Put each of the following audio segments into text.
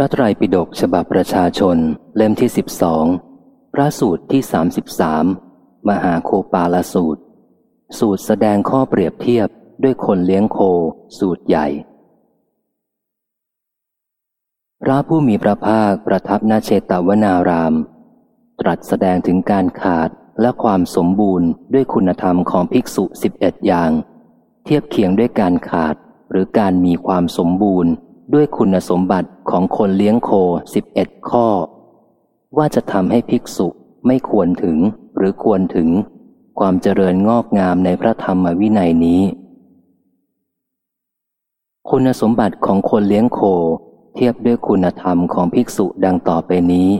พระไตรปิฎกฉบับประชาชน เล่มที่สิบสองพระสูตรที่สามสิบสามมหาโคปาลสูตร สูตรแสดงข้อเปรียบเทียบด้วยคนเลี้ยงโค สูตรใหญ่ พระผู้มีพระภาคประทับนาเชตวนาราม ตรัสแสดงถึงการขาดและความสมบูรณ์ด้วยคุณธรรมของภิกษุสิบเอ็ดอย่าง เทียบเคียงด้วยการขาดหรือการมีความสมบูรณ์ ด้วยคุณสมบัติของคนเลี้ยงโคสิบเอ็ดข้อ ว่าจะทำให้ภิกษุไม่ควรถึงหรือควรถึง ความเจริญงอกงามในพระธรรมวินัยนี้ คุณสมบัติของคนเลี้ยงโคเทียบด้วยคุณธรรมของภิกษุดังต่อไปนี้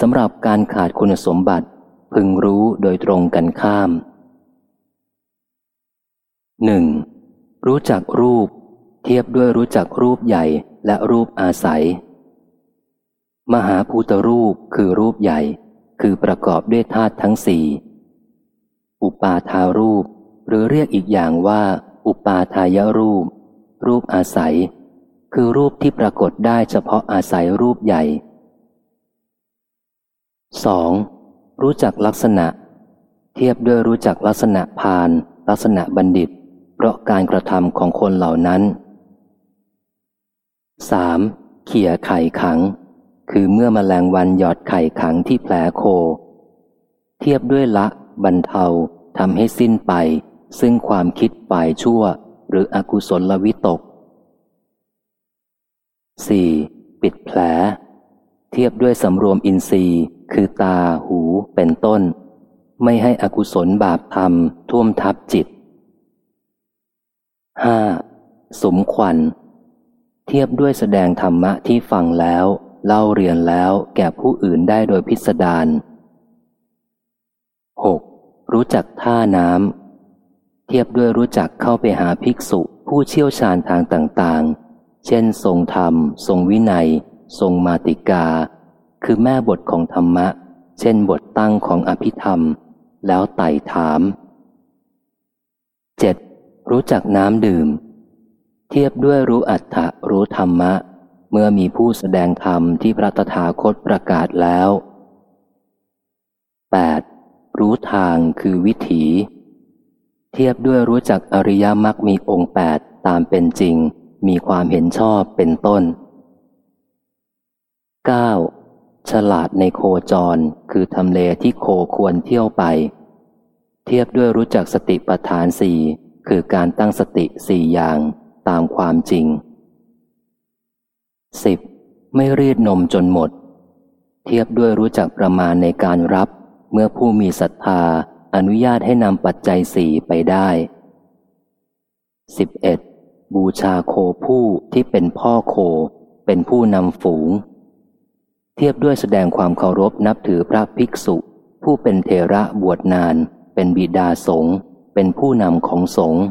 สำหรับการขาดคุณสมบัติพึงรู้โดยตรงกันข้ามหนึ่งรู้จักรูป เทียบด้วยรู้จักรูปใหญ่และรูปอาศัย มหาภูตรูปคือรูปใหญ่ คือประกอบด้วยธาตุทั้งสี่อุปาทารูป หรือเรียกอีกอย่างว่า อุปาทายรูป รูปอาศัย คือรูปที่ปรากฏได้เฉพาะอาศัยรูปใหญ่ 2. รู้จักลักษณะ เทียบด้วยรู้จักลักษณะพาน ลักษณะบัณฑิต เพราะการกระทำของคนเหล่านั้น 3. เขี่ยไข่ขัง คือเมื่อมแมลงวันหยอดไข่ขังที่แผลโค เทียบด้วยละ บรรเทาทำให้สิ้นไป ซึ่งความคิดฝ่ายชั่ว หรืออกุศลวิตก 4. ปิดแผล เทียบด้วยสำรวมอินทรีย์ คือตาหูเป็นต้น ไม่ให้อกุศลบาปธรรมท่วมทับจิต 5. สมควัน เทียบด้วยแสดงธรรมะที่ฟังแล้ว เล่าเรียนแล้วแก่ผู้อื่นได้โดยพิสดาร 6. รู้จักท่าน้ำเทียบด้วยรู้จักเข้าไปหาภิกษุผู้เชี่ยวชาญทางต่างๆ เช่น ทรงธรรม ทรงวินัย ทรงมาติกา คือแม่บทของธรรมะ เช่นบทตั้งของอภิธรรม แล้วไต่ถาม 7. รู้จักน้ำดื่ม เทียบด้วยรู้อัตถะรู้ธรรมะ เมื่อมีผู้แสดงธรรมที่พระตถาคตประกาศแล้ว 8. รู้ทางคือวิถี เทียบด้วยรู้จักอริยมรรคมีองค์แปดตามเป็นจริง มีความเห็นชอบเป็นต้น 9. ฉลาดในโคจรคือทำเลที่โคควรเที่ยวไป เทียบด้วยรู้จักสติปัฏฐานสี่คือการตั้งสติสี่อย่าง ตามความจริง 10. ไม่รีดนมจนหมด เทียบด้วยรู้จักประมาณในการรับ เมื่อผู้มีศรัทธาอนุญาตให้นำปัจจัยสี่ไปได้ 11. บูชาโคผู้ที่เป็นพ่อโค เป็นผู้นำฝูง เทียบด้วยแสดงความเคารพนับถือพระภิกษุ ผู้เป็นเทระบวชนาน เป็นบิดาสงฆ์เป็นผู้นำของสงฆ์